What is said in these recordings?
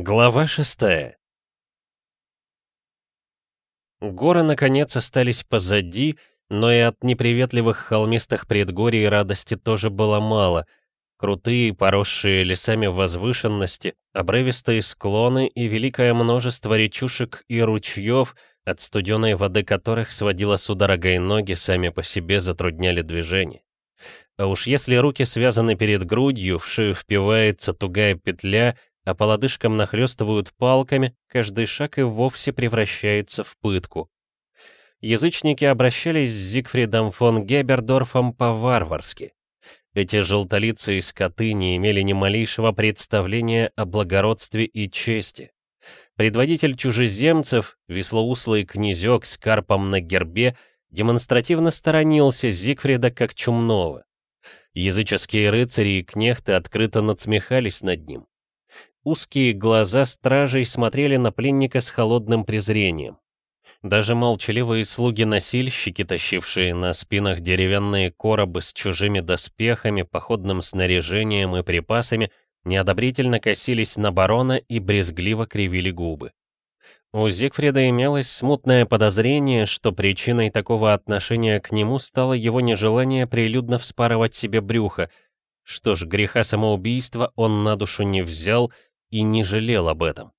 Глава шестая Горы, наконец, остались позади, но и от неприветливых холмистых предгорий радости тоже было мало. Крутые, поросшие лесами возвышенности, обрывистые склоны и великое множество речушек и ручьев, от студеной воды которых сводила судорогой ноги, сами по себе затрудняли движение. А уж если руки связаны перед грудью, в шею впивается тугая петля, а по лодыжкам нахлёстывают палками, каждый шаг и вовсе превращается в пытку. Язычники обращались с Зигфридом фон Гебердорфом по-варварски. Эти желтолицые скоты не имели ни малейшего представления о благородстве и чести. Предводитель чужеземцев, веслоуслый князек с карпом на гербе, демонстративно сторонился Зигфрида как чумного. Языческие рыцари и кнехты открыто надсмехались над ним. Узкие глаза стражей смотрели на пленника с холодным презрением. Даже молчаливые слуги-носильщики, тащившие на спинах деревянные коробы с чужими доспехами, походным снаряжением и припасами, неодобрительно косились на барона и брезгливо кривили губы. У Зигфрида имелось смутное подозрение, что причиной такого отношения к нему стало его нежелание прилюдно вспарывать себе брюхо. Что ж, греха самоубийства он на душу не взял и не жалел об этом.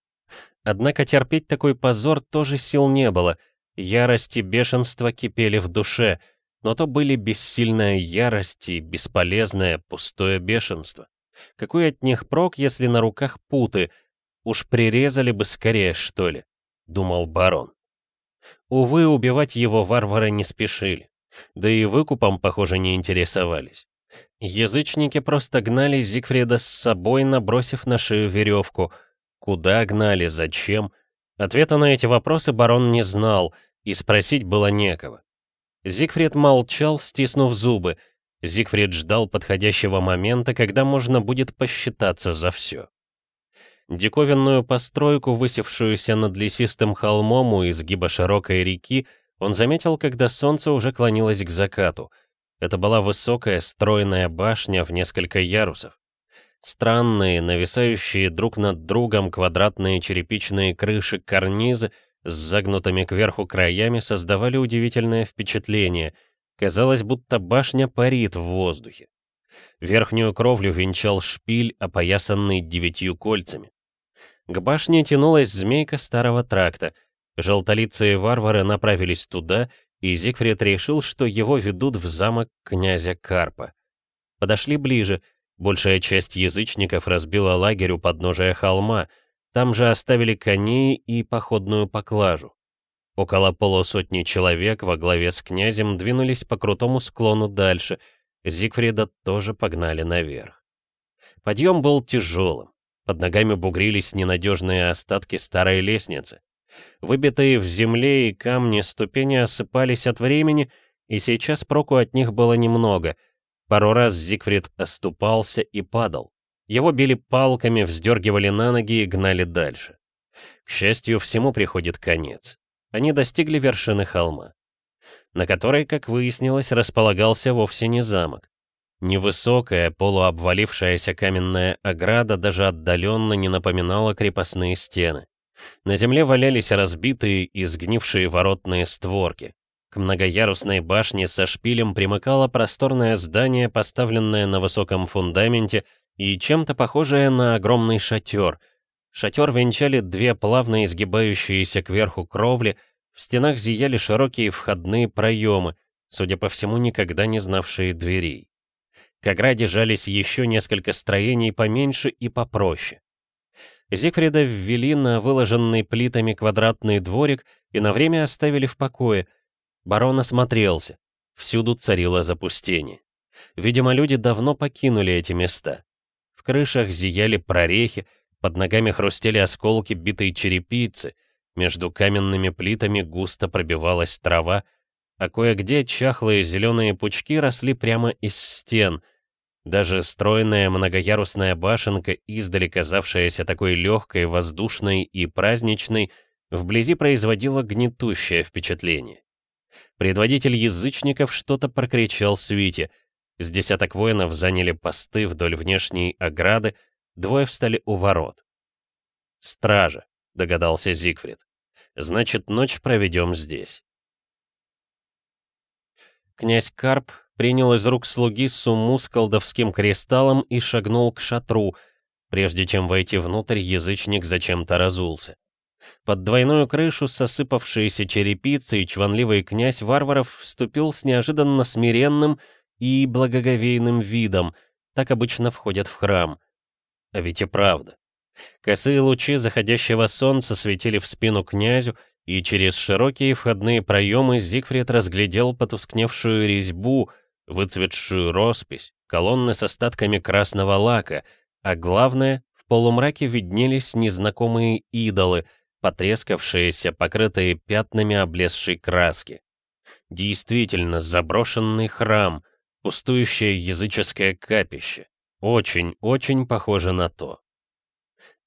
Однако терпеть такой позор тоже сил не было. Ярость и бешенство кипели в душе, но то были бессильная ярость и бесполезное, пустое бешенство. Какой от них прок, если на руках путы? Уж прирезали бы скорее, что ли? думал барон. Увы, убивать его варвары не спешили. Да и выкупом, похоже, не интересовались. Язычники просто гнали Зигфрида с собой, набросив на шею веревку. Куда гнали, зачем? Ответа на эти вопросы барон не знал, и спросить было некого. Зигфрид молчал, стиснув зубы. Зигфрид ждал подходящего момента, когда можно будет посчитаться за все. Диковинную постройку, высевшуюся над лесистым холмом у изгиба широкой реки, он заметил, когда солнце уже клонилось к закату. Это была высокая, стройная башня в несколько ярусов. Странные, нависающие друг над другом квадратные черепичные крыши карнизы с загнутыми кверху краями создавали удивительное впечатление. Казалось, будто башня парит в воздухе. Верхнюю кровлю венчал шпиль, опоясанный девятью кольцами. К башне тянулась змейка старого тракта. Желтолицые варвары направились туда, и Зигфрид решил, что его ведут в замок князя Карпа. Подошли ближе. Большая часть язычников разбила лагерь у подножия холма. Там же оставили коней и походную поклажу. Около полусотни человек во главе с князем двинулись по крутому склону дальше. Зигфрида тоже погнали наверх. Подъем был тяжелым. Под ногами бугрились ненадежные остатки старой лестницы. Выбитые в земле и камни ступени осыпались от времени, и сейчас проку от них было немного. Пару раз Зигфрид оступался и падал. Его били палками, вздергивали на ноги и гнали дальше. К счастью, всему приходит конец. Они достигли вершины холма, на которой, как выяснилось, располагался вовсе не замок. Невысокая, полуобвалившаяся каменная ограда даже отдаленно не напоминала крепостные стены. На земле валялись разбитые и сгнившие воротные створки. К многоярусной башне со шпилем примыкало просторное здание, поставленное на высоком фундаменте и чем-то похожее на огромный шатер. Шатер венчали две плавно изгибающиеся кверху кровли, в стенах зияли широкие входные проемы, судя по всему, никогда не знавшие дверей. К ограде жались еще несколько строений поменьше и попроще. Зигфрида ввели на выложенный плитами квадратный дворик и на время оставили в покое. Барон осмотрелся. Всюду царило запустение. Видимо, люди давно покинули эти места. В крышах зияли прорехи, под ногами хрустели осколки битой черепицы, между каменными плитами густо пробивалась трава, а кое-где чахлые зеленые пучки росли прямо из стен. Даже стройная многоярусная башенка, издали казавшаяся такой легкой, воздушной и праздничной, вблизи производила гнетущее впечатление. Предводитель язычников что-то прокричал свите. С десяток воинов заняли посты вдоль внешней ограды, двое встали у ворот. стража, догадался Зигфрид. Значит, ночь проведем здесь. Князь Карп принял из рук слуги сумму с колдовским кристаллом и шагнул к шатру. Прежде чем войти внутрь, язычник зачем-то разулся. Под двойную крышу с осыпавшейся черепицей чванливый князь варваров вступил с неожиданно смиренным и благоговейным видом. Так обычно входят в храм. А ведь и правда. Косые лучи заходящего солнца светили в спину князю, и через широкие входные проемы Зигфрид разглядел потускневшую резьбу, выцветшую роспись, колонны с остатками красного лака, а главное, в полумраке виднелись незнакомые идолы, потрескавшиеся, покрытые пятнами облезшей краски. Действительно, заброшенный храм, пустующее языческое капище. Очень-очень похоже на то.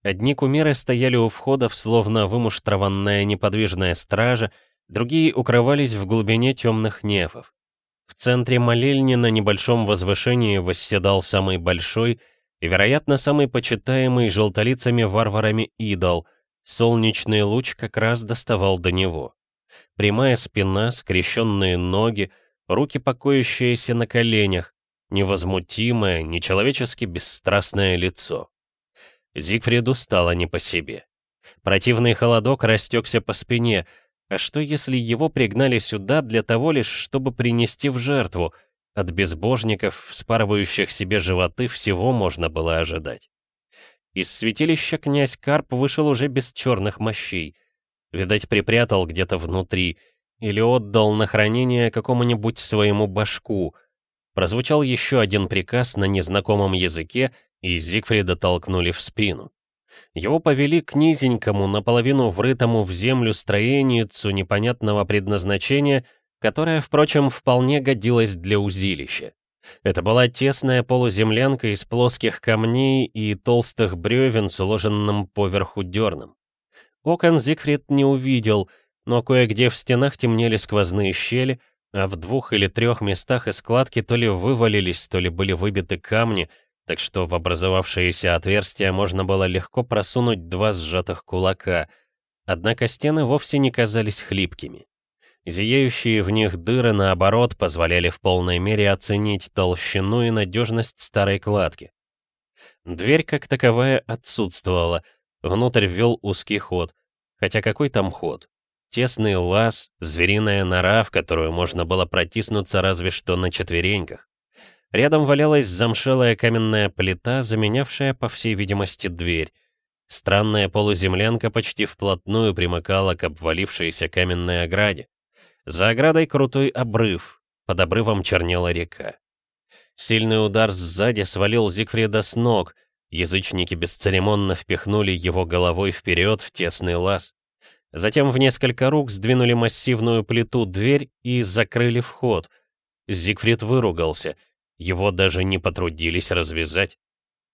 Одни кумиры стояли у входов, словно вымуштрованная неподвижная стража, другие укрывались в глубине темных нефов. В центре молельни на небольшом возвышении восседал самый большой и, вероятно, самый почитаемый желтолицами варварами идол. Солнечный луч как раз доставал до него. Прямая спина, скрещенные ноги, руки, покоящиеся на коленях, невозмутимое, нечеловечески бесстрастное лицо. Зигфриду стало не по себе. Противный холодок растекся по спине, а что если его пригнали сюда для того лишь, чтобы принести в жертву? От безбожников, вспарывающих себе животы, всего можно было ожидать. Из святилища князь Карп вышел уже без черных мощей. Видать, припрятал где-то внутри, или отдал на хранение какому-нибудь своему башку. Прозвучал еще один приказ на незнакомом языке, и Зигфрида толкнули в спину. Его повели к низенькому, наполовину врытому в землю строеницу непонятного предназначения, которое, впрочем, вполне годилось для узилища. Это была тесная полуземлянка из плоских камней и толстых бревен с уложенным поверху дерном. Окон Зигфрид не увидел, но кое-где в стенах темнели сквозные щели, а в двух или трех местах из складки то ли вывалились, то ли были выбиты камни, так что в образовавшееся отверстие можно было легко просунуть два сжатых кулака, однако стены вовсе не казались хлипкими. Зияющие в них дыры, наоборот, позволяли в полной мере оценить толщину и надежность старой кладки. Дверь как таковая отсутствовала, внутрь вел узкий ход. Хотя какой там ход? Тесный лаз, звериная нора, в которую можно было протиснуться разве что на четвереньках. Рядом валялась замшелая каменная плита, заменявшая, по всей видимости, дверь. Странная полуземлянка почти вплотную примыкала к обвалившейся каменной ограде. За оградой крутой обрыв, под обрывом чернела река. Сильный удар сзади свалил Зигфрида с ног, язычники бесцеремонно впихнули его головой вперед в тесный лаз. Затем в несколько рук сдвинули массивную плиту дверь и закрыли вход. Зигфрид выругался — его даже не потрудились развязать.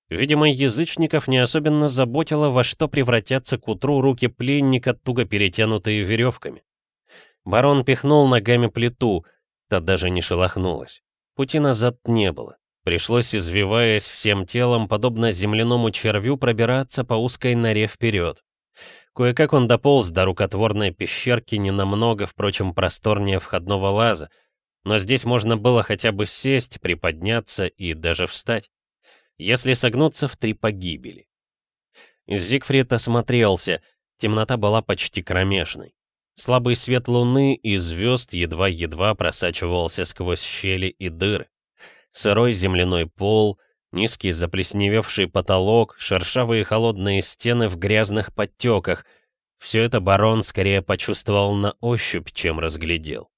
Видимо, язычников не особенно заботило, во что превратятся к утру руки пленника, туго перетянутые веревками. Барон пихнул ногами плиту, та даже не шелохнулась. Пути назад не было. Пришлось, извиваясь всем телом, подобно земляному червю, пробираться по узкой норе вперед. Кое-как он дополз до рукотворной пещерки, ненамного, впрочем, просторнее входного лаза, но здесь можно было хотя бы сесть, приподняться и даже встать. Если согнуться в три погибели. Зигфрид осмотрелся, темнота была почти кромешной. Слабый свет луны и звезд едва-едва просачивался сквозь щели и дыры. Сырой земляной пол, низкий заплесневевший потолок, шершавые холодные стены в грязных подтеках — все это барон скорее почувствовал на ощупь, чем разглядел.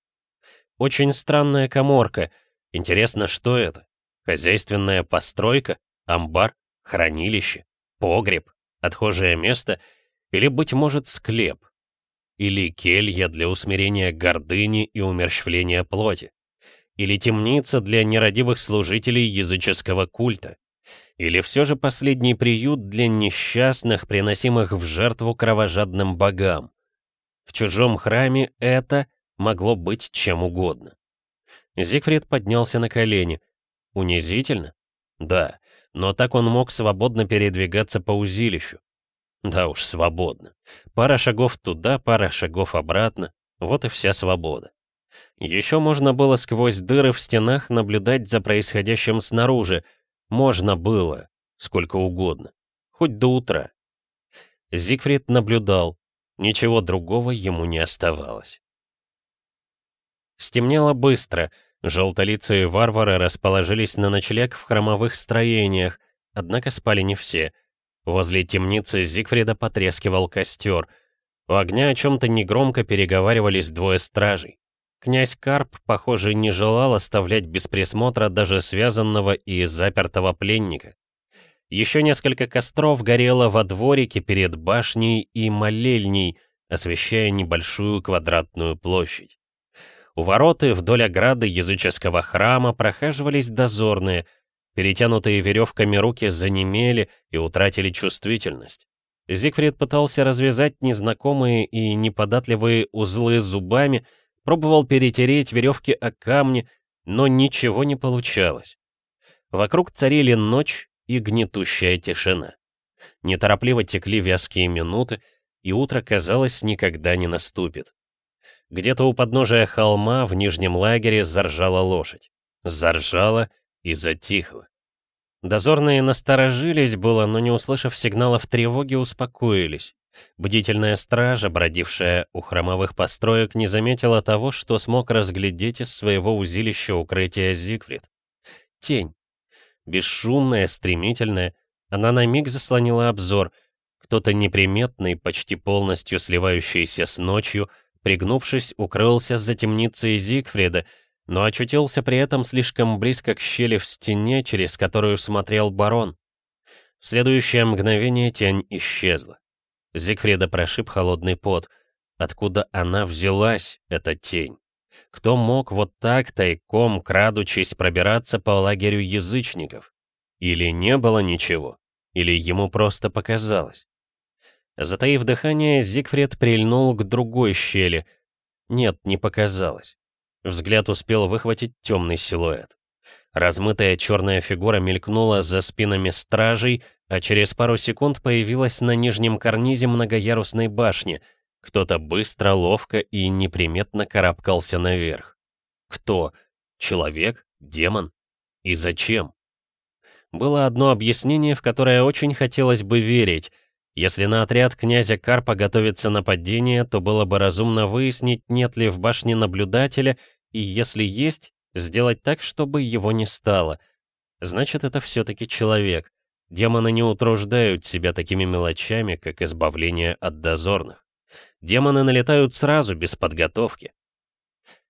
Очень странная коморка. Интересно, что это? Хозяйственная постройка? Амбар? Хранилище? Погреб? Отхожее место? Или, быть может, склеп? Или келья для усмирения гордыни и умерщвления плоти? Или темница для нерадивых служителей языческого культа? Или все же последний приют для несчастных, приносимых в жертву кровожадным богам? В чужом храме это могло быть чем угодно. Зигфрид поднялся на колени. Унизительно? Да, но так он мог свободно передвигаться по узилищу. Да уж, свободно. Пара шагов туда, пара шагов обратно. Вот и вся свобода. Еще можно было сквозь дыры в стенах наблюдать за происходящим снаружи. Можно было. Сколько угодно. Хоть до утра. Зигфрид наблюдал. Ничего другого ему не оставалось. Стемнело быстро. Желтолицые варвары расположились на ночлег в хромовых строениях, однако спали не все. Возле темницы Зигфрида потрескивал костер. У огня о чем-то негромко переговаривались двое стражей. Князь Карп, похоже, не желал оставлять без присмотра даже связанного и запертого пленника. Еще несколько костров горело во дворике перед башней и молельней, освещая небольшую квадратную площадь. У вороты вдоль ограды языческого храма прохаживались дозорные, перетянутые веревками руки занемели и утратили чувствительность. Зигфрид пытался развязать незнакомые и неподатливые узлы зубами, Пробовал перетереть веревки о камни, но ничего не получалось. Вокруг царили ночь и гнетущая тишина. Неторопливо текли вязкие минуты, и утро, казалось, никогда не наступит. Где-то у подножия холма в нижнем лагере заржала лошадь. Заржала и затихла. Дозорные насторожились было, но не услышав сигналов тревоги, успокоились. Бдительная стража, бродившая у хромовых построек, не заметила того, что смог разглядеть из своего узилища укрытия Зигфрид. Тень. Бесшумная, стремительная, она на миг заслонила обзор. Кто-то неприметный, почти полностью сливающийся с ночью, пригнувшись, укрылся за темницей Зигфрида, но очутился при этом слишком близко к щели в стене, через которую смотрел барон. В следующее мгновение тень исчезла. Зигфрида прошиб холодный пот. Откуда она взялась, эта тень? Кто мог вот так тайком, крадучись, пробираться по лагерю язычников? Или не было ничего? Или ему просто показалось? Затаив дыхание, Зигфрид прильнул к другой щели. Нет, не показалось. Взгляд успел выхватить темный силуэт. Размытая черная фигура мелькнула за спинами стражей, а через пару секунд появилась на нижнем карнизе многоярусной башни. Кто-то быстро, ловко и неприметно карабкался наверх. Кто? Человек? Демон? И зачем? Было одно объяснение, в которое очень хотелось бы верить. Если на отряд князя Карпа готовится нападение, то было бы разумно выяснить, нет ли в башне наблюдателя, и если есть, сделать так, чтобы его не стало. Значит, это все-таки человек. Демоны не утруждают себя такими мелочами, как избавление от дозорных. Демоны налетают сразу, без подготовки.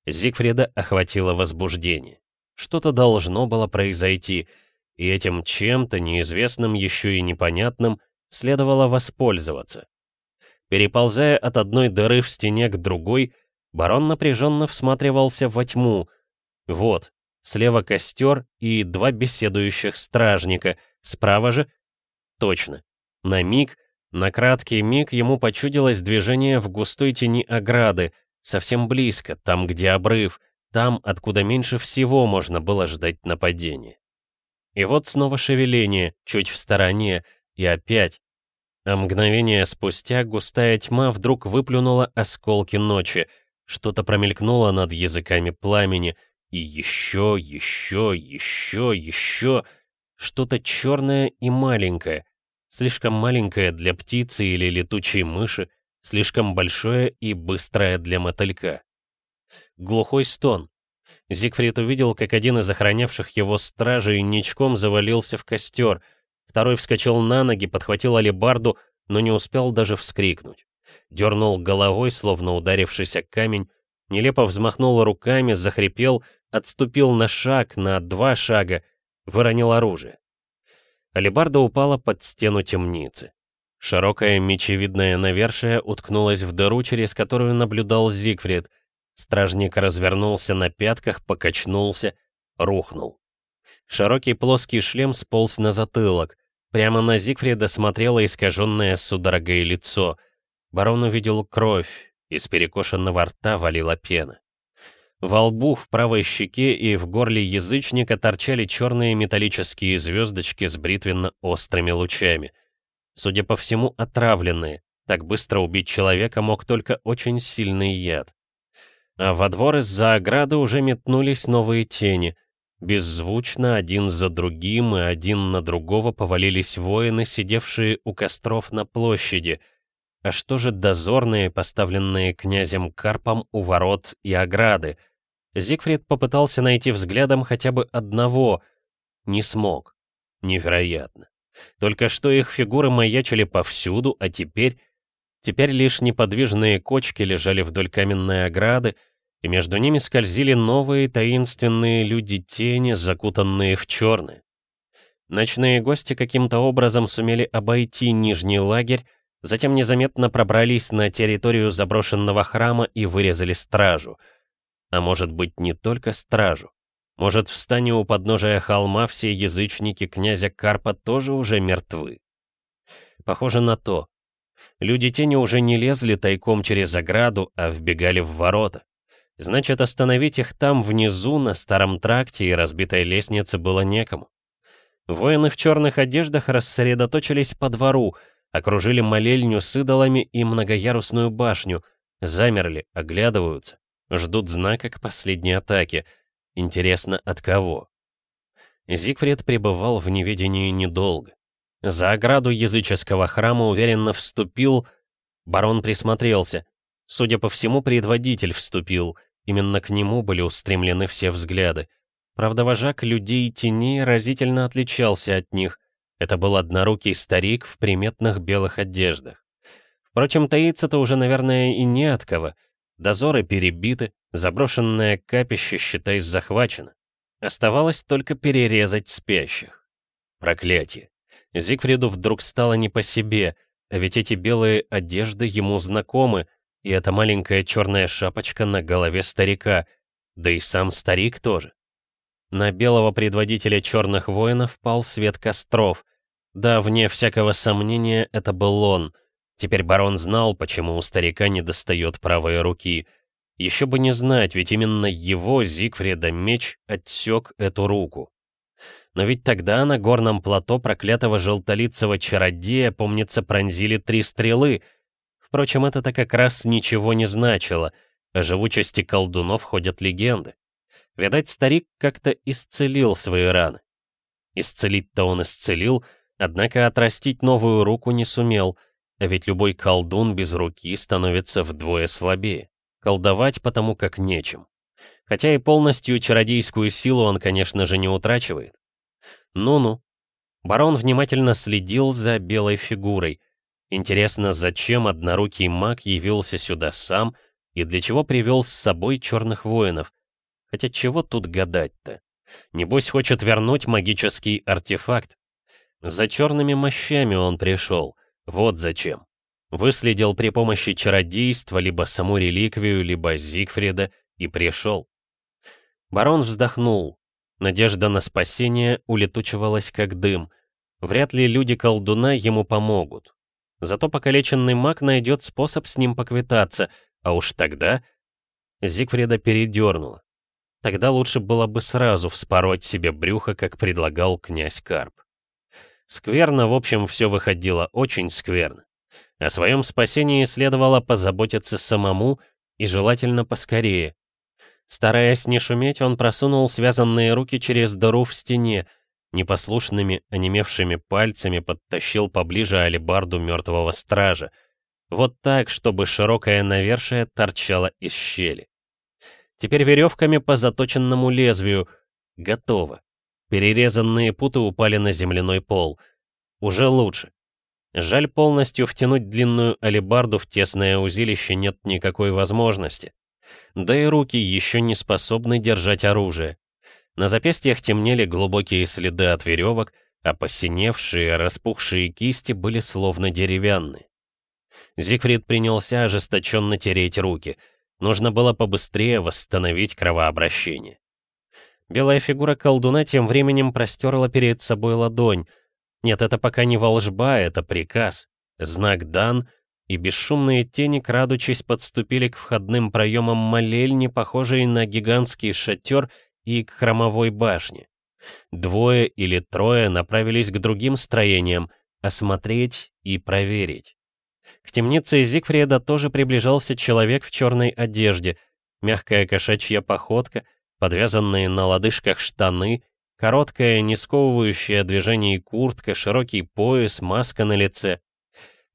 Зигфрида охватило возбуждение. Что-то должно было произойти, и этим чем-то, неизвестным еще и непонятным, следовало воспользоваться. Переползая от одной дыры в стене к другой, барон напряженно всматривался во тьму. Вот, слева костер и два беседующих стражника — Справа же? Точно. На миг, на краткий миг ему почудилось движение в густой тени ограды, совсем близко, там, где обрыв, там, откуда меньше всего можно было ждать нападения. И вот снова шевеление, чуть в стороне, и опять. А мгновение спустя густая тьма вдруг выплюнула осколки ночи, что-то промелькнуло над языками пламени, и еще, еще, еще, еще... Что-то черное и маленькое, слишком маленькое для птицы или летучей мыши, слишком большое и быстрое для мотылька. Глухой стон. Зигфрид увидел, как один из охранявших его стражей ничком завалился в костер, второй вскочил на ноги, подхватил алебарду, но не успел даже вскрикнуть. Дернул головой, словно ударившись о камень, нелепо взмахнул руками, захрипел, отступил на шаг, на два шага, выронил оружие. Алибарда упала под стену темницы. Широкая мечевидная навершие уткнулась в дыру, через которую наблюдал Зигфрид. Стражник развернулся на пятках, покачнулся, рухнул. Широкий плоский шлем сполз на затылок. Прямо на Зигфрида смотрело искаженное судорогой лицо. Барон увидел кровь, из перекошенного рта валила пена. Во лбу, в правой щеке и в горле язычника торчали черные металлические звездочки с бритвенно-острыми лучами. Судя по всему, отравленные. Так быстро убить человека мог только очень сильный яд. А во двор из-за ограды уже метнулись новые тени. Беззвучно, один за другим и один на другого повалились воины, сидевшие у костров на площади. А что же дозорные, поставленные князем Карпом у ворот и ограды? Зигфрид попытался найти взглядом хотя бы одного. Не смог. Невероятно. Только что их фигуры маячили повсюду, а теперь Теперь лишь неподвижные кочки лежали вдоль каменной ограды, и между ними скользили новые таинственные люди-тени, закутанные в черные. Ночные гости каким-то образом сумели обойти нижний лагерь, затем незаметно пробрались на территорию заброшенного храма и вырезали стражу. А может быть, не только стражу. Может, в стане у подножия холма все язычники князя Карпа тоже уже мертвы. Похоже на то. Люди-тени уже не лезли тайком через ограду, а вбегали в ворота. Значит, остановить их там внизу, на старом тракте и разбитой лестнице было некому. Воины в черных одеждах рассредоточились по двору, окружили молельню с идолами и многоярусную башню, замерли, оглядываются, ждут знака к последней атаке. Интересно, от кого? Зигфрид пребывал в неведении недолго. За ограду языческого храма уверенно вступил... Барон присмотрелся. Судя по всему, предводитель вступил. Именно к нему были устремлены все взгляды. Правда, вожак людей теней разительно отличался от них. Это был однорукий старик в приметных белых одеждах. Впрочем, таиться-то уже, наверное, и не от кого. Дозоры перебиты, заброшенное капище, считай, захвачено. Оставалось только перерезать спящих. Проклятие. Зигфриду вдруг стало не по себе, а ведь эти белые одежды ему знакомы, и эта маленькая черная шапочка на голове старика, да и сам старик тоже. На белого предводителя черных воинов пал свет костров. Да, вне всякого сомнения, это был он. Теперь барон знал, почему у старика не достает правой руки. Еще бы не знать, ведь именно его, Зигфрида, меч отсек эту руку. Но ведь тогда на горном плато проклятого желтолицего чародея, помнится, пронзили три стрелы. Впрочем, это-то как раз ничего не значило. О живучести колдунов ходят легенды. Видать, старик как-то исцелил свои раны. Исцелить-то он исцелил, однако отрастить новую руку не сумел, а ведь любой колдун без руки становится вдвое слабее. Колдовать потому как нечем. Хотя и полностью чародейскую силу он, конечно же, не утрачивает. Ну-ну. Барон внимательно следил за белой фигурой. Интересно, зачем однорукий маг явился сюда сам и для чего привел с собой черных воинов? Хотя чего тут гадать-то? Небось хочет вернуть магический артефакт. За черными мощами он пришел. Вот зачем. Выследил при помощи чародейства либо саму реликвию, либо Зигфрида и пришел. Барон вздохнул. Надежда на спасение улетучивалась как дым. Вряд ли люди-колдуна ему помогут. Зато покалеченный маг найдет способ с ним поквитаться, а уж тогда... Зигфрида передернуло. Тогда лучше было бы сразу вспороть себе брюхо, как предлагал князь Карп. Скверно, в общем, все выходило очень скверно. О своем спасении следовало позаботиться самому и желательно поскорее. Стараясь не шуметь, он просунул связанные руки через дыру в стене, непослушными, онемевшими пальцами подтащил поближе алебарду мертвого стража. Вот так, чтобы широкое навершие торчало из щели. Теперь веревками по заточенному лезвию. Готово. Перерезанные путы упали на земляной пол. Уже лучше. Жаль, полностью втянуть длинную алебарду в тесное узилище нет никакой возможности да и руки еще не способны держать оружие. На запястьях темнели глубокие следы от веревок, а посиневшие, распухшие кисти были словно деревянные. Зигфрид принялся ожесточенно тереть руки. Нужно было побыстрее восстановить кровообращение. Белая фигура колдуна тем временем простерла перед собой ладонь. Нет, это пока не волжба, это приказ. Знак дан — и бесшумные тени, крадучись, подступили к входным проемам молельни, похожей на гигантский шатер, и к хромовой башне. Двое или трое направились к другим строениям, осмотреть и проверить. К темнице Зигфрида тоже приближался человек в черной одежде, мягкая кошачья походка, подвязанные на лодыжках штаны, короткая, не сковывающая движение куртка, широкий пояс, маска на лице.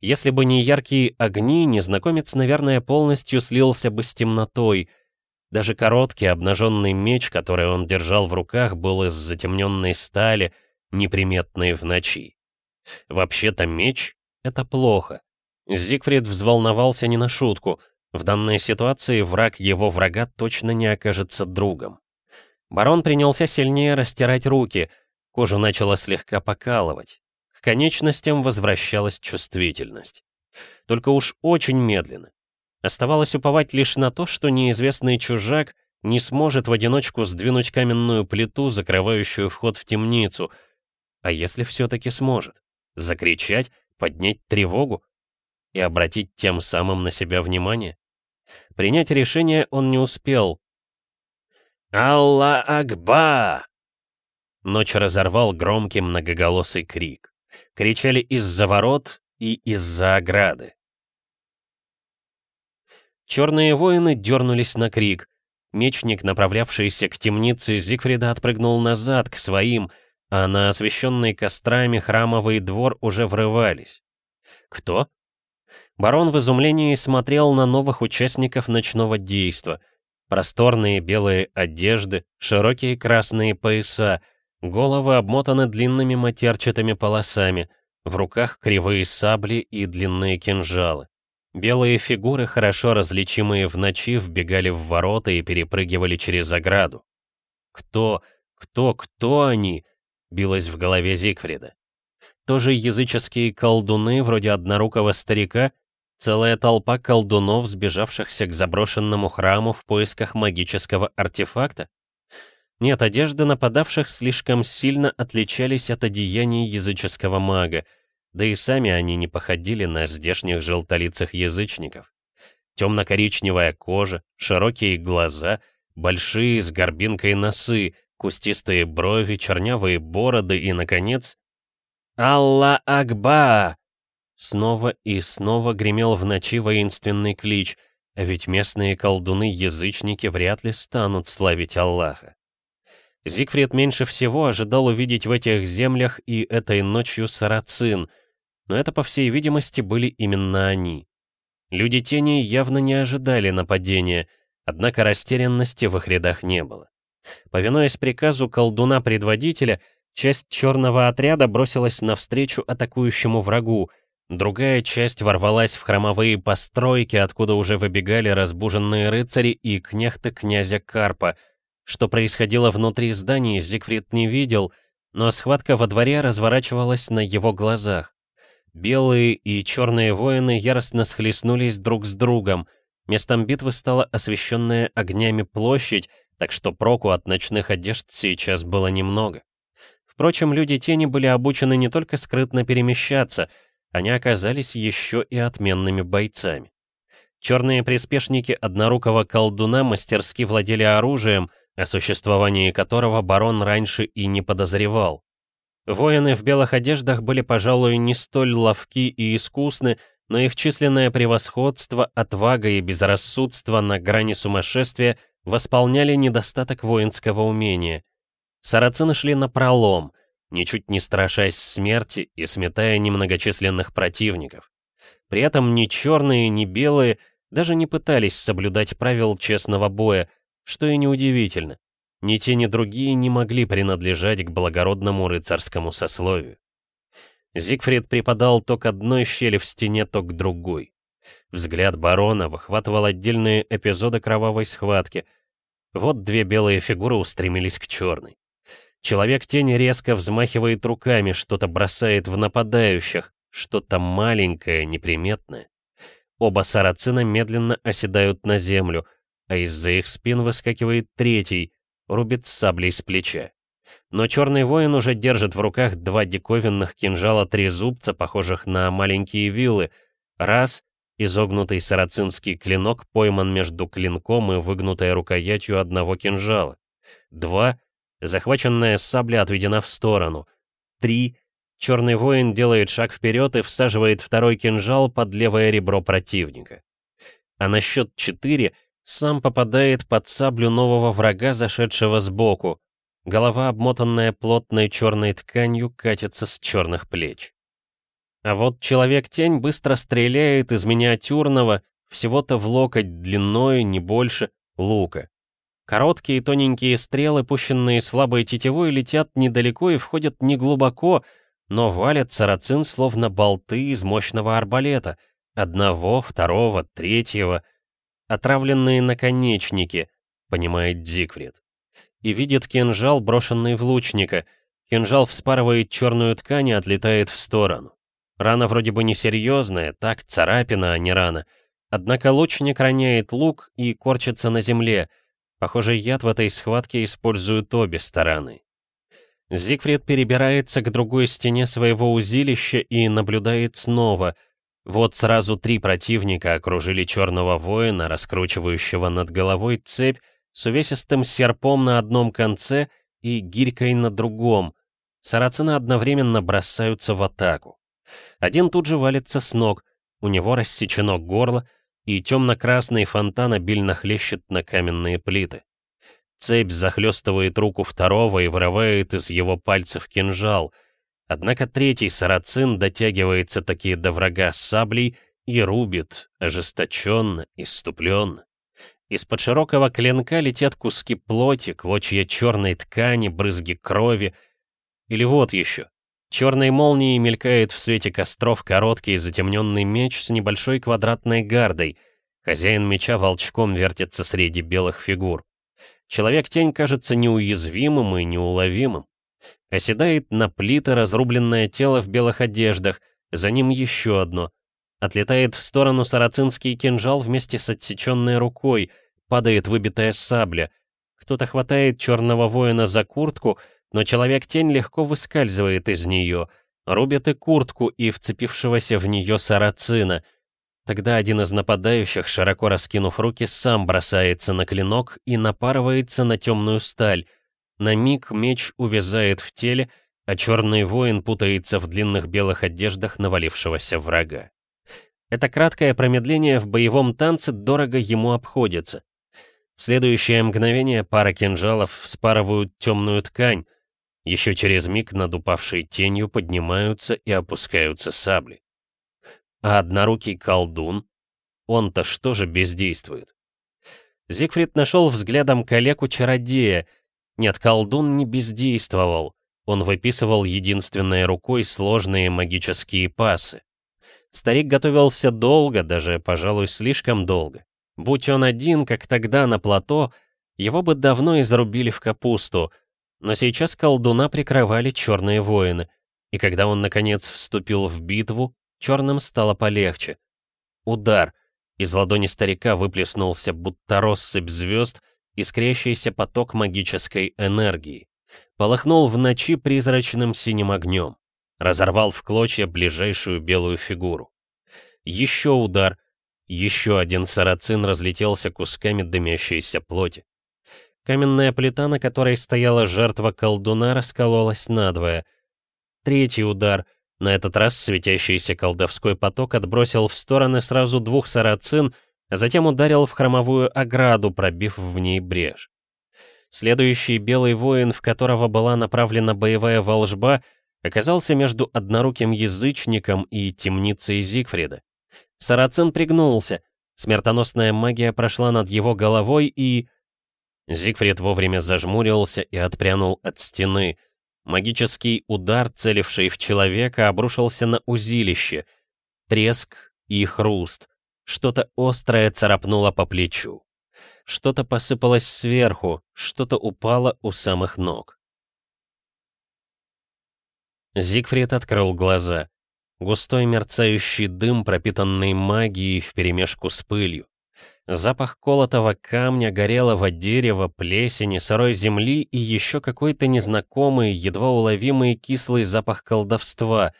Если бы не яркие огни, незнакомец, наверное, полностью слился бы с темнотой. Даже короткий обнаженный меч, который он держал в руках, был из затемненной стали, неприметной в ночи. Вообще-то меч — это плохо. Зигфрид взволновался не на шутку. В данной ситуации враг его врага точно не окажется другом. Барон принялся сильнее растирать руки, кожу начала слегка покалывать. К конечностям возвращалась чувствительность. Только уж очень медленно. Оставалось уповать лишь на то, что неизвестный чужак не сможет в одиночку сдвинуть каменную плиту, закрывающую вход в темницу. А если все-таки сможет? Закричать? Поднять тревогу? и обратить тем самым на себя внимание? Принять решение он не успел. «Алла Акба!» Ночь разорвал громкий многоголосый крик. Кричали из-за ворот и из-за ограды. Черные воины дернулись на крик. Мечник, направлявшийся к темнице Зигфрида, отпрыгнул назад, к своим, а на освещенный кострами храмовый двор уже врывались. Кто? Барон в изумлении смотрел на новых участников ночного действа. Просторные белые одежды, широкие красные пояса, головы обмотаны длинными матерчатыми полосами, в руках кривые сабли и длинные кинжалы. Белые фигуры, хорошо различимые в ночи, вбегали в ворота и перепрыгивали через ограду. «Кто, кто, кто они?» — билось в голове Зигфрида. Тоже языческие колдуны, вроде однорукого старика, Целая толпа колдунов, сбежавшихся к заброшенному храму в поисках магического артефакта? Нет, одежды нападавших слишком сильно отличались от одеяний языческого мага, да и сами они не походили на здешних желтолицых язычников. Темно-коричневая кожа, широкие глаза, большие с горбинкой носы, кустистые брови, чернявые бороды и, наконец, «Алла Акба!» Снова и снова гремел в ночи воинственный клич, а ведь местные колдуны-язычники вряд ли станут славить Аллаха. Зигфрид меньше всего ожидал увидеть в этих землях и этой ночью сарацин, но это, по всей видимости, были именно они. Люди тени явно не ожидали нападения, однако растерянности в их рядах не было. Повинуясь приказу колдуна-предводителя, часть черного отряда бросилась навстречу атакующему врагу — Другая часть ворвалась в хромовые постройки, откуда уже выбегали разбуженные рыцари и кнехты князя Карпа. Что происходило внутри зданий, Зигфрид не видел, но схватка во дворе разворачивалась на его глазах. Белые и черные воины яростно схлестнулись друг с другом. Местом битвы стала освещенная огнями площадь, так что проку от ночных одежд сейчас было немного. Впрочем, люди тени были обучены не только скрытно перемещаться — они оказались еще и отменными бойцами. Черные приспешники однорукого колдуна мастерски владели оружием, о существовании которого барон раньше и не подозревал. Воины в белых одеждах были, пожалуй, не столь ловки и искусны, но их численное превосходство, отвага и безрассудство на грани сумасшествия восполняли недостаток воинского умения. Сарацины шли на пролом — ничуть не страшась смерти и сметая немногочисленных противников. При этом ни черные, ни белые даже не пытались соблюдать правил честного боя, что и неудивительно. Ни те, ни другие не могли принадлежать к благородному рыцарскому сословию. Зигфрид припадал то к одной щели в стене, то к другой. Взгляд барона выхватывал отдельные эпизоды кровавой схватки. Вот две белые фигуры устремились к черной. Человек-тень резко взмахивает руками, что-то бросает в нападающих, что-то маленькое, неприметное. Оба сарацина медленно оседают на землю, а из-за их спин выскакивает третий, рубит саблей с плеча. Но черный воин уже держит в руках два диковинных кинжала трезубца, похожих на маленькие вилы. Раз — изогнутый сарацинский клинок пойман между клинком и выгнутой рукоятью одного кинжала. Два — Захваченная сабля отведена в сторону. Три. Черный воин делает шаг вперед и всаживает второй кинжал под левое ребро противника. А на счет 4 сам попадает под саблю нового врага, зашедшего сбоку. Голова, обмотанная плотной черной тканью, катится с черных плеч. А вот Человек-тень быстро стреляет из миниатюрного, всего-то в локоть длиной, не больше, лука. Короткие тоненькие стрелы, пущенные слабой тетивой, летят недалеко и входят неглубоко, но валят сарацин словно болты из мощного арбалета. Одного, второго, третьего. Отравленные наконечники, понимает Зигфрид. И видит кинжал, брошенный в лучника. Кинжал вспарывает черную ткань и отлетает в сторону. Рана вроде бы несерьезная, так, царапина, а не рана. Однако лучник роняет лук и корчится на земле. Похоже, яд в этой схватке используют обе стороны. Зигфрид перебирается к другой стене своего узилища и наблюдает снова. Вот сразу три противника окружили черного воина, раскручивающего над головой цепь с увесистым серпом на одном конце и гирькой на другом. Сарацины одновременно бросаются в атаку. Один тут же валится с ног, у него рассечено горло, и темно-красный фонтан обильно хлещет на каменные плиты. Цепь захлестывает руку второго и вырывает из его пальцев кинжал. Однако третий сарацин дотягивается таки до врага саблей и рубит, ожесточенно, иступленно. Из-под широкого клинка летят куски плоти, клочья черной ткани, брызги крови. Или вот еще. Черной молнией мелькает в свете костров короткий затемненный меч с небольшой квадратной гардой. Хозяин меча волчком вертится среди белых фигур. Человек-тень кажется неуязвимым и неуловимым. Оседает на плиты разрубленное тело в белых одеждах, за ним еще одно. Отлетает в сторону сарацинский кинжал вместе с отсеченной рукой, падает выбитая сабля. Кто-то хватает черного воина за куртку, но человек-тень легко выскальзывает из нее, рубит и куртку, и вцепившегося в нее сарацина — Тогда один из нападающих, широко раскинув руки, сам бросается на клинок и напарывается на темную сталь. На миг меч увязает в теле, а черный воин путается в длинных белых одеждах навалившегося врага. Это краткое промедление в боевом танце дорого ему обходится. В следующее мгновение пара кинжалов вспарывают темную ткань. Еще через миг над упавшей тенью поднимаются и опускаются сабли. А однорукий колдун? Он-то что же бездействует? Зигфрид нашел взглядом калеку-чародея. Нет, колдун не бездействовал. Он выписывал единственной рукой сложные магические пасы. Старик готовился долго, даже, пожалуй, слишком долго. Будь он один, как тогда на плато, его бы давно изрубили в капусту, но сейчас колдуна прикрывали черные воины, и когда он, наконец, вступил в битву, Черным стало полегче. Удар. Из ладони старика выплеснулся будто россыпь звезд, искрящийся поток магической энергии. Полыхнул в ночи призрачным синим огнем. Разорвал в клочья ближайшую белую фигуру. Еще удар. Еще один сарацин разлетелся кусками дымящейся плоти. Каменная плита, на которой стояла жертва колдуна, раскололась надвое. Третий удар. На этот раз светящийся колдовской поток отбросил в стороны сразу двух сарацин, затем ударил в хромовую ограду, пробив в ней брешь. Следующий белый воин, в которого была направлена боевая волжба, оказался между одноруким язычником и темницей Зигфрида. Сарацин пригнулся, смертоносная магия прошла над его головой и... Зигфрид вовремя зажмурился и отпрянул от стены — Магический удар, целивший в человека, обрушился на узилище. Треск и хруст. Что-то острое царапнуло по плечу. Что-то посыпалось сверху, что-то упало у самых ног. Зигфрид открыл глаза. Густой мерцающий дым, пропитанный магией вперемешку с пылью. Запах колотого камня, горелого дерева, плесени, сырой земли и еще какой-то незнакомый, едва уловимый кислый запах колдовства.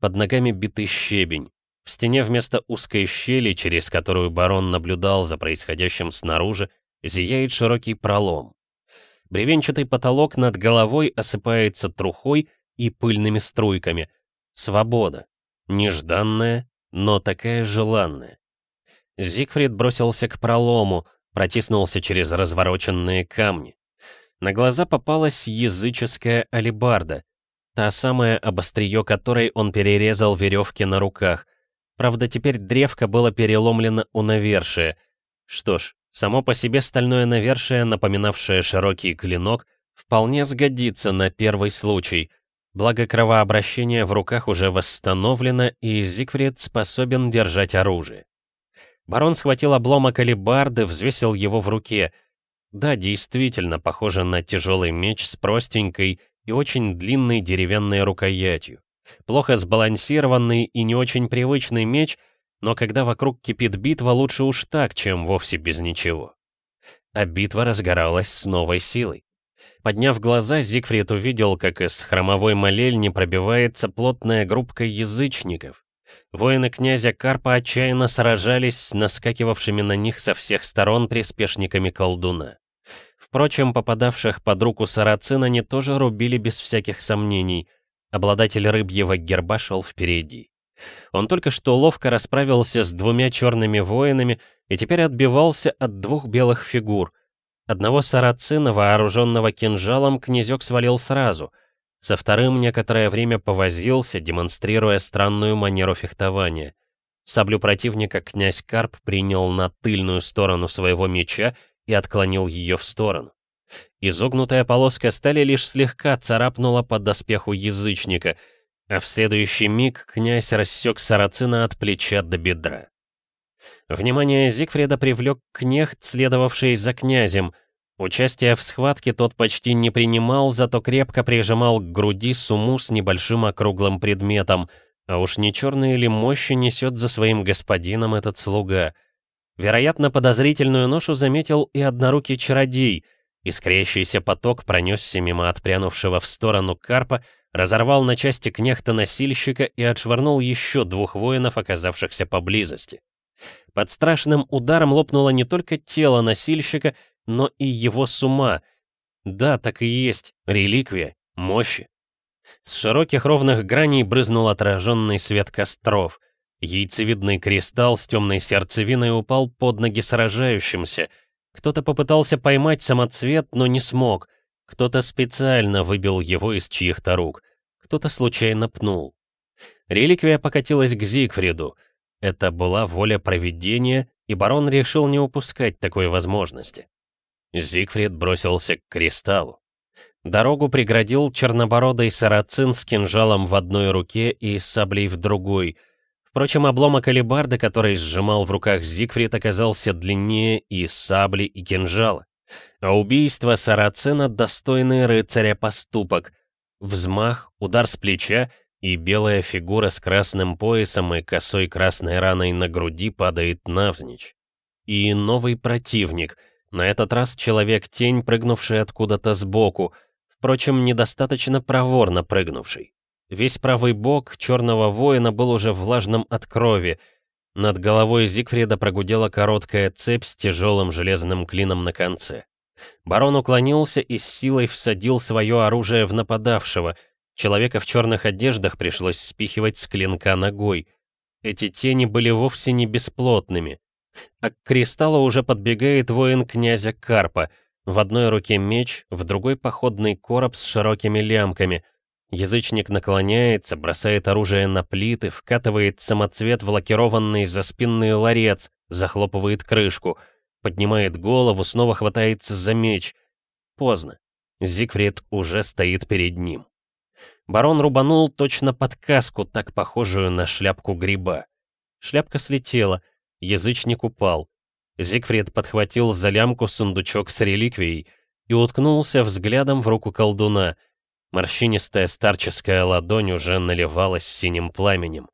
Под ногами битый щебень. В стене вместо узкой щели, через которую барон наблюдал за происходящим снаружи, зияет широкий пролом. Бревенчатый потолок над головой осыпается трухой, и пыльными струйками. Свобода. Нежданная, но такая желанная. Зигфрид бросился к пролому, протиснулся через развороченные камни. На глаза попалась языческая алебарда, та самая, об острие которой он перерезал веревки на руках. Правда, теперь древко было переломлено у навершия. Что ж, само по себе стальное навершие, напоминавшее широкий клинок, вполне сгодится на первый случай. Благо кровообращение в руках уже восстановлено, и Зигфрид способен держать оружие. Барон схватил обломок алебарды, взвесил его в руке. Да, действительно, похоже на тяжелый меч с простенькой и очень длинной деревянной рукоятью. Плохо сбалансированный и не очень привычный меч, но когда вокруг кипит битва, лучше уж так, чем вовсе без ничего. А битва разгоралась с новой силой. Подняв глаза, Зигфрид увидел, как из хромовой молельни пробивается плотная группка язычников. Воины князя Карпа отчаянно сражались с наскакивавшими на них со всех сторон приспешниками колдуна. Впрочем, попадавших под руку сарацин они тоже рубили без всяких сомнений. Обладатель рыбьего герба шел впереди. Он только что ловко расправился с двумя черными воинами и теперь отбивался от двух белых фигур. Одного сарацина, вооруженного кинжалом, князек свалил сразу — со вторым некоторое время повозился, демонстрируя странную манеру фехтования. Саблю противника князь Карп принял на тыльную сторону своего меча и отклонил ее в сторону. Изогнутая полоска стали лишь слегка царапнула по доспеху язычника, а в следующий миг князь рассек сарацина от плеча до бедра. Внимание Зигфрида привлек кнехт, следовавший за князем — Участие в схватке тот почти не принимал, зато крепко прижимал к груди суму с небольшим округлым предметом, а уж не черные ли мощи несет за своим господином этот слуга. Вероятно, подозрительную ношу заметил и однорукий чародей. Искрящийся поток пронесся мимо отпрянувшего в сторону карпа, разорвал на части кнехта-носильщика и отшвырнул еще двух воинов, оказавшихся поблизости. Под страшным ударом лопнуло не только тело носильщика, но и его с ума. Да, так и есть, реликвия, мощи. С широких ровных граней брызнул отраженный свет костров. Яйцевидный кристалл с темной сердцевиной упал под ноги сражающимся. Кто-то попытался поймать самоцвет, но не смог. Кто-то специально выбил его из чьих-то рук. Кто-то случайно пнул. Реликвия покатилась к Зигфриду. Это была воля провидения, и барон решил не упускать такой возможности. Зигфрид бросился к кристаллу. Дорогу преградил чернобородый сарацин с кинжалом в одной руке и саблей в другой. Впрочем, обломок алебарды, который сжимал в руках Зигфрид, оказался длиннее и сабли, и кинжала. А убийство сарацина — достойный рыцаря поступок. Взмах, удар с плеча, и белая фигура с красным поясом и косой красной раной на груди падает навзничь. И новый противник — на этот раз человек-тень, прыгнувший откуда-то сбоку, впрочем, недостаточно проворно прыгнувший. Весь правый бок черного воина был уже влажным от крови. Над головой Зигфрида прогудела короткая цепь с тяжелым железным клином на конце. Барон уклонился и с силой всадил свое оружие в нападавшего. Человека в черных одеждах пришлось спихивать с клинка ногой. Эти тени были вовсе не бесплотными. А к кристаллу уже подбегает воин князя Карпа. В одной руке меч, в другой походный короб с широкими лямками. Язычник наклоняется, бросает оружие на плиты, вкатывает самоцвет в лакированный заспинный ларец, захлопывает крышку, поднимает голову, снова хватается за меч. Поздно. Зигфрид уже стоит перед ним. Барон рубанул точно под каску, так похожую на шляпку гриба. Шляпка слетела — Язычник упал. Зигфрид подхватил за лямку сундучок с реликвией и уткнулся взглядом в руку колдуна. Морщинистая старческая ладонь уже наливалась синим пламенем.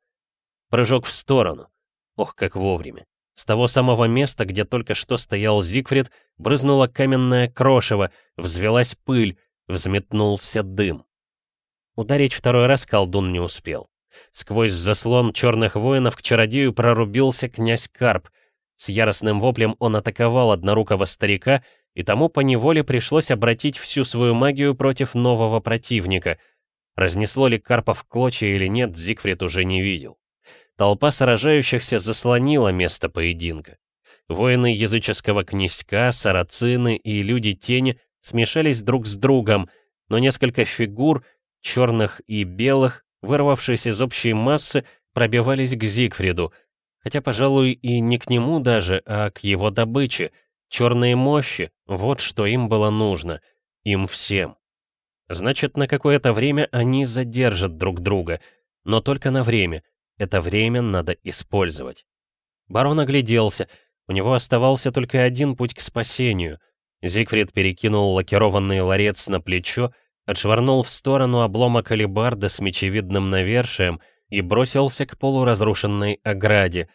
Прыжок в сторону. Ох, как вовремя. С того самого места, где только что стоял Зигфрид, брызнула каменное крошево, взвелась пыль, взметнулся дым. Ударить второй раз колдун не успел. Сквозь заслон черных воинов к чародею прорубился князь Карп. С яростным воплем он атаковал однорукого старика, и тому поневоле пришлось обратить всю свою магию против нового противника. Разнесло ли Карпа в клочья или нет, Зигфрид уже не видел. Толпа сражающихся заслонила место поединка. Воины языческого князька, сарацины и люди тени смешались друг с другом, но несколько фигур, черных и белых, вырвавшись из общей массы, пробивались к Зигфриду, хотя, пожалуй, и не к нему даже, а к его добыче. Черные мощи — вот что им было нужно. Им всем. Значит, на какое-то время они задержат друг друга. Но только на время. Это время надо использовать. Барон огляделся. У него оставался только один путь к спасению. Зигфрид перекинул лакированный ларец на плечо, отшвырнул в сторону обломок алебарда с мечевидным навершием и бросился к полуразрушенной ограде,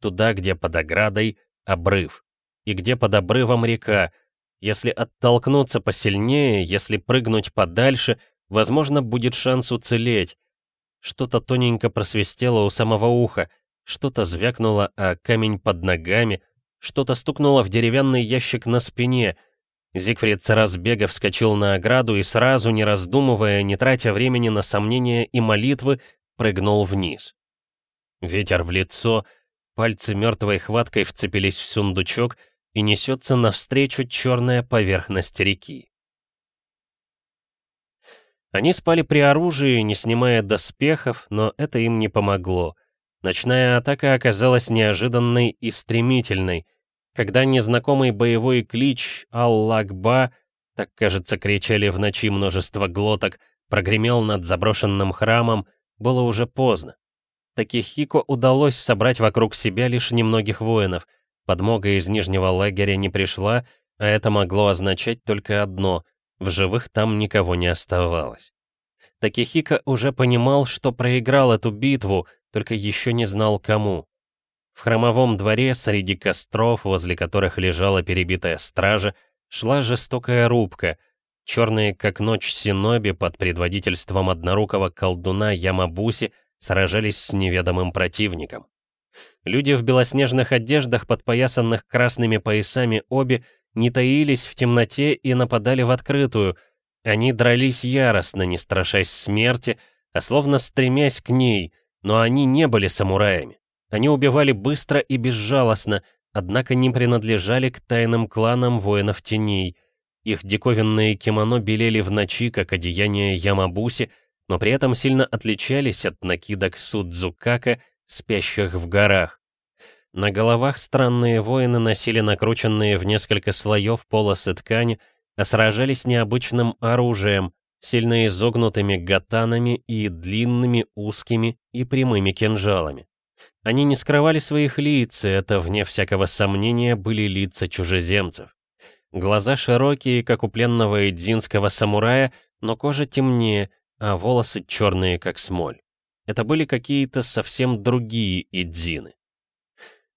туда, где под оградой обрыв, и где под обрывом река, если оттолкнуться посильнее, если прыгнуть подальше, возможно, будет шанс уцелеть. Что-то тоненько просвистело у самого уха, что-то звякнуло о камень под ногами, что-то стукнуло в деревянный ящик на спине. Зигфрид с разбега вскочил на ограду и сразу, не раздумывая, не тратя времени на сомнения и молитвы, прыгнул вниз. Ветер в лицо, пальцы мертвой хваткой вцепились в сундучок — и несется навстречу черная поверхность реки. Они спали при оружии, не снимая доспехов, но это им не помогло. Ночная атака оказалась неожиданной и стремительной. Когда незнакомый боевой клич «Аллахба», так, кажется, кричали в ночи множество глоток, прогремел над заброшенным храмом, было уже поздно. Такихико удалось собрать вокруг себя лишь немногих воинов — Подмога из нижнего лагеря не пришла, а это могло означать только одно — в живых там никого не оставалось. Такихика уже понимал, что проиграл эту битву, только еще не знал кому. В храмовом дворе среди костров, возле которых лежала перебитая стража, шла жестокая рубка. Черные, как ночь синоби под предводительством однорукого колдуна Ямабуси сражались с неведомым противником. Люди в белоснежных одеждах, подпоясанных красными поясами обе, не таились в темноте и нападали в открытую. Они дрались яростно, не страшась смерти, а словно стремясь к ней, но они не были самураями. Они убивали быстро и безжалостно, однако не принадлежали к тайным кланам воинов теней. Их диковинные кимоно белели в ночи, как одеяние Ямабуси, но при этом сильно отличались от накидок Судзукака спящих в горах. На головах странные воины носили накрученные в несколько слоев полосы ткани, а сражались необычным оружием, сильно изогнутыми гатанами и длинными, узкими и прямыми кинжалами. Они не скрывали своих лиц, и это, вне всякого сомнения, были лица чужеземцев. Глаза широкие, как у пленного эдзинского самурая, но кожа темнее, а волосы черные, как смоль. Это были какие-то совсем другие идзины.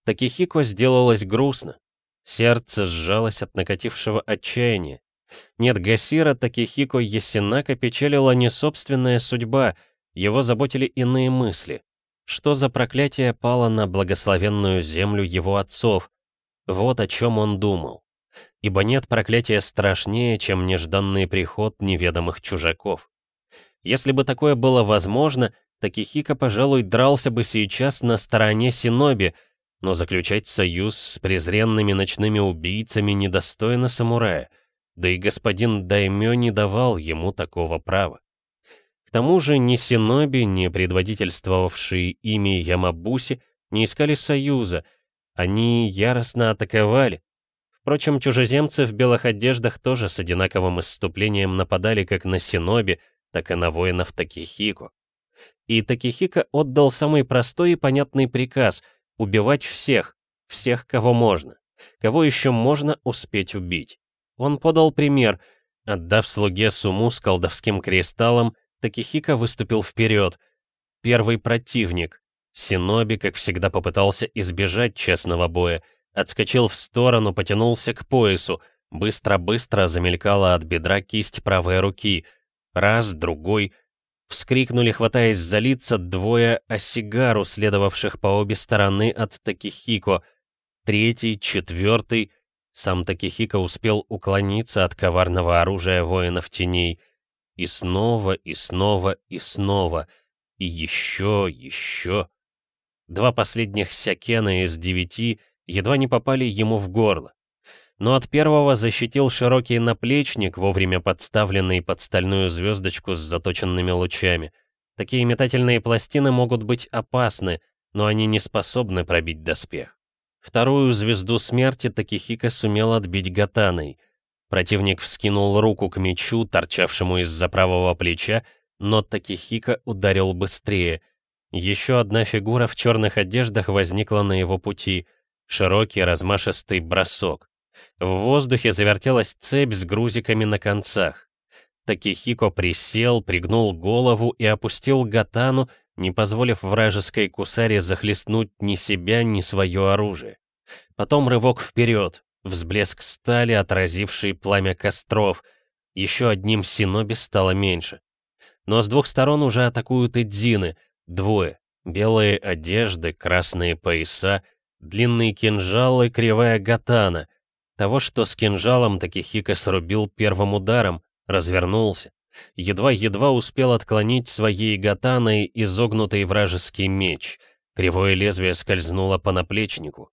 Такихико сделалось грустно. Сердце сжалось от накатившего отчаяния. Нет, Гасира Такихико Ясинака печалила не собственная судьба, его заботили иные мысли. Что за проклятие пало на благословенную землю его отцов? Вот о чем он думал. Ибо нет проклятия страшнее, чем нежданный приход неведомых чужаков. Если бы такое было возможно, Такихика, пожалуй, дрался бы сейчас на стороне Синоби, но заключать союз с презренными ночными убийцами недостойно самурая, да и господин Даймё не давал ему такого права. К тому же ни Синоби, ни предводительствовавшие ими Ямабуси не искали союза, они яростно атаковали. Впрочем, чужеземцы в белых одеждах тоже с одинаковым исступлением нападали как на Синоби, так и на воинов Такихико. И Такихика отдал самый простой и понятный приказ — убивать всех, всех, кого можно. Кого еще можно успеть убить. Он подал пример. Отдав слуге суму с колдовским кристаллом, Такихика выступил вперед. Первый противник. Синоби, как всегда, попытался избежать честного боя. Отскочил в сторону, потянулся к поясу. Быстро-быстро замелькала от бедра кисть правой руки. Раз, другой — Вскрикнули, хватаясь за лица, двое осигару, следовавших по обе стороны от Такихико. Третий, четвертый. Сам Такихико успел уклониться от коварного оружия воинов теней. И снова, и снова, и снова. И еще, еще. Два последних сякена из девяти едва не попали ему в горло. Но от первого защитил широкий наплечник, вовремя подставленный под стальную звездочку с заточенными лучами. Такие метательные пластины могут быть опасны, но они не способны пробить доспех. Вторую звезду смерти Такихика сумел отбить гатаной. Противник вскинул руку к мечу, торчавшему из-за правого плеча, но Такихика ударил быстрее. Еще одна фигура в черных одеждах возникла на его пути. Широкий размашистый бросок. В воздухе завертелась цепь с грузиками на концах. Такихико присел, пригнул голову и опустил гатану, не позволив вражеской кусаре захлестнуть ни себя, ни свое оружие. Потом рывок вперед, взблеск стали, отразивший пламя костров. Еще одним синоби стало меньше. Но с двух сторон уже атакуют и дзины, двое. Белые одежды, красные пояса, длинные кинжалы, кривая гатана. Того, что с кинжалом Такихика срубил первым ударом, развернулся. Едва-едва успел отклонить своей гатаной изогнутый вражеский меч. Кривое лезвие скользнуло по наплечнику.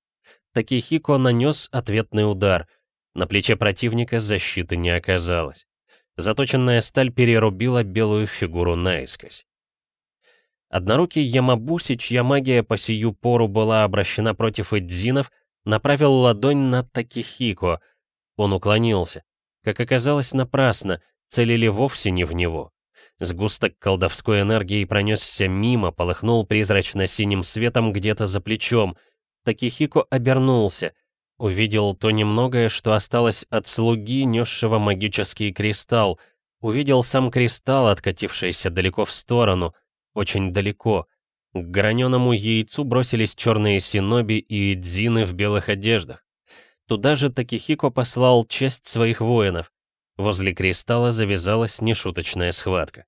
Такихико нанес ответный удар. На плече противника защиты не оказалось. Заточенная сталь перерубила белую фигуру наискось. Однорукий Ямабуси, чья магия по сию пору была обращена против Эдзинов, направил ладонь на Такихико. Он уклонился. Как оказалось, напрасно — целили вовсе не в него. Сгусток колдовской энергии пронесся мимо, полыхнул призрачно-синим светом где-то за плечом. Такихико обернулся. Увидел то немногое, что осталось от слуги, несшего магический кристалл. Увидел сам кристалл, откатившийся далеко в сторону. Очень далеко. К граненому яйцу бросились черные синоби и дзины в белых одеждах. Туда же Такихико послал часть своих воинов. Возле кристалла завязалась нешуточная схватка.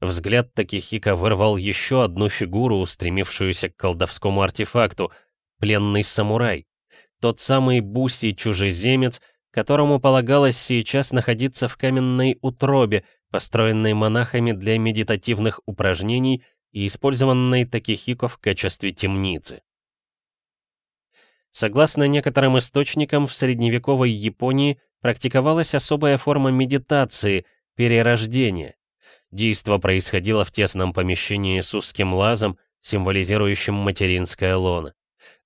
Взгляд Такихика вырвал еще одну фигуру, устремившуюся к колдовскому артефакту — пленный самурай. Тот самый Буси-чужеземец, которому полагалось сейчас находиться в каменной утробе, построенной монахами для медитативных упражнений и использованной Такихико в качестве темницы. Согласно некоторым источникам, в средневековой Японии практиковалась особая форма медитации, перерождения. Действо происходило в тесном помещении с узким лазом, символизирующим материнское лоно.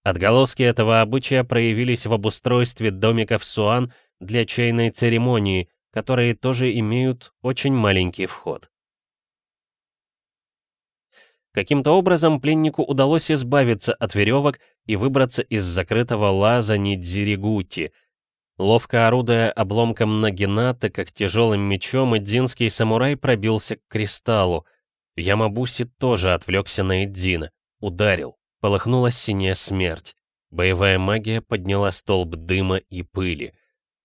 Отголоски этого обычая проявились в обустройстве домиков суан для чайной церемонии, которые тоже имеют очень маленький вход. Каким-то образом пленнику удалось избавиться от веревок и выбраться из закрытого лаза Нидзиригути — Ловко орудуя обломком нагината, как тяжелым мечом, Эдзинский самурай пробился к кристаллу. Ямабуси тоже отвлекся на Эдзина. Ударил. Полыхнула синяя смерть. Боевая магия подняла столб дыма и пыли.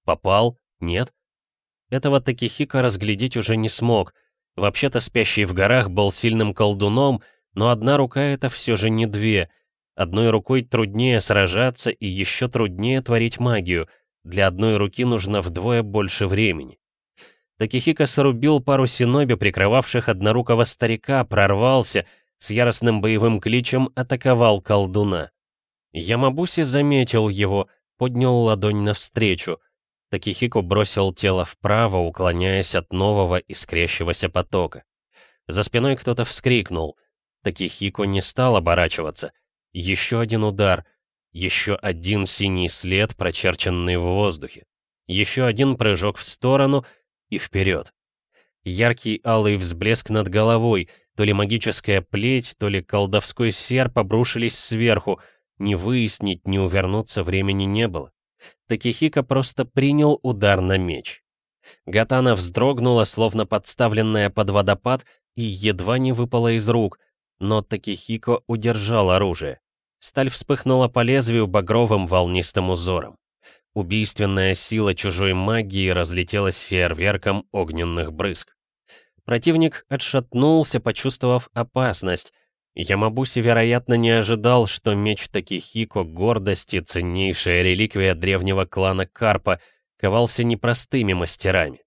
Попал? Нет? Этого Такихика разглядеть уже не смог. Вообще-то спящий в горах был сильным колдуном, но одна рука — это все же не две. Одной рукой труднее сражаться и еще труднее творить магию — для одной руки нужно вдвое больше времени. Такихика срубил пару синоби, прикрывавших однорукого старика, прорвался, с яростным боевым кличем атаковал колдуна. Ямабуси заметил его, поднял ладонь навстречу. Такихико бросил тело вправо, уклоняясь от нового искрящегося потока. За спиной кто-то вскрикнул. Такихико не стал оборачиваться. Еще один удар — еще один синий след, прочерченный в воздухе. Еще один прыжок в сторону и вперед. Яркий алый взблеск над головой, то ли магическая плеть, то ли колдовской серп обрушились сверху. Не выяснить, не увернуться времени не было. Такихика просто принял удар на меч. Гатана вздрогнула, словно подставленная под водопад, и едва не выпала из рук, но Такихико удержал оружие. Сталь вспыхнула по лезвию багровым волнистым узором. Убийственная сила чужой магии разлетелась фейерверком огненных брызг. Противник отшатнулся, почувствовав опасность. Ямабуси, вероятно, не ожидал, что меч Такихико гордости, ценнейшая реликвия древнего клана Карпа, ковался непростыми мастерами.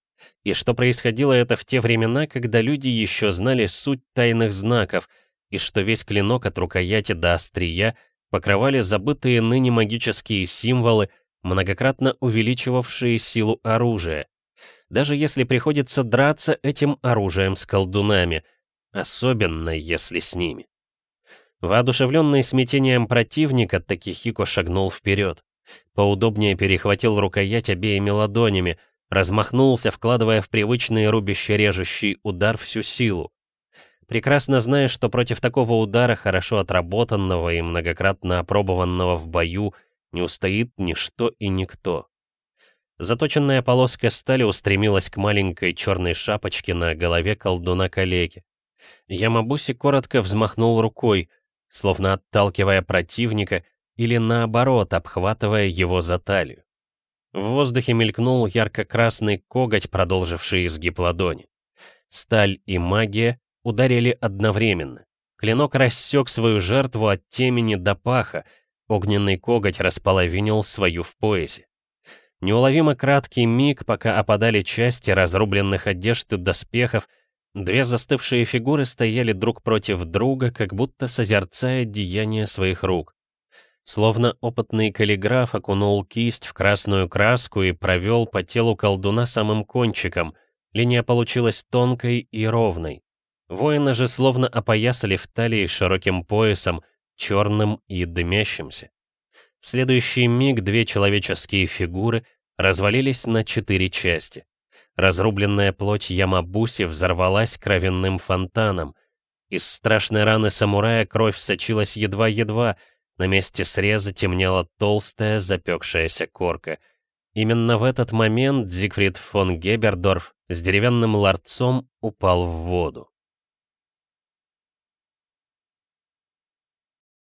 и что происходило это в те времена, когда люди еще знали суть тайных знаков, и что весь клинок от рукояти до острия покрывали забытые ныне магические символы, многократно увеличивавшие силу оружия. Даже если приходится драться этим оружием с колдунами, особенно если с ними. Воодушевленный смятением противника, Такихико шагнул вперед. Поудобнее перехватил рукоять обеими ладонями, размахнулся, вкладывая в привычный рубящий-режущий удар всю силу. Прекрасно зная, что против такого удара, хорошо отработанного и многократно опробованного в бою, не устоит ничто и никто. Заточенная полоска стали устремилась к маленькой черной шапочке на голове колдуна-калеки. Ямабуси коротко взмахнул рукой, словно отталкивая противника или наоборот, обхватывая его за талию. В воздухе мелькнул ярко-красный коготь, продолживший изгиб ладони. Сталь и магия ударили одновременно. Клинок рассек свою жертву от темени до паха, огненный коготь располовинил свою в поясе. Неуловимо краткий миг, пока опадали части разрубленных одежд и доспехов, две застывшие фигуры стояли друг против друга, как будто созерцая деяния своих рук. Словно опытный каллиграф окунул кисть в красную краску и провел по телу колдуна самым кончиком. Линия получилась тонкой и ровной. Воины же словно опоясали в талии широким поясом, черным и дымящимся. В следующий миг две человеческие фигуры развалились на четыре части. Разрубленная плоть Ямабуси взорвалась кровяным фонтаном. Из страшной раны самурая кровь сочилась едва-едва, на месте среза темнела толстая запекшаяся корка. Именно в этот момент Зигфрид фон Гебердорф с деревянным ларцом упал в воду.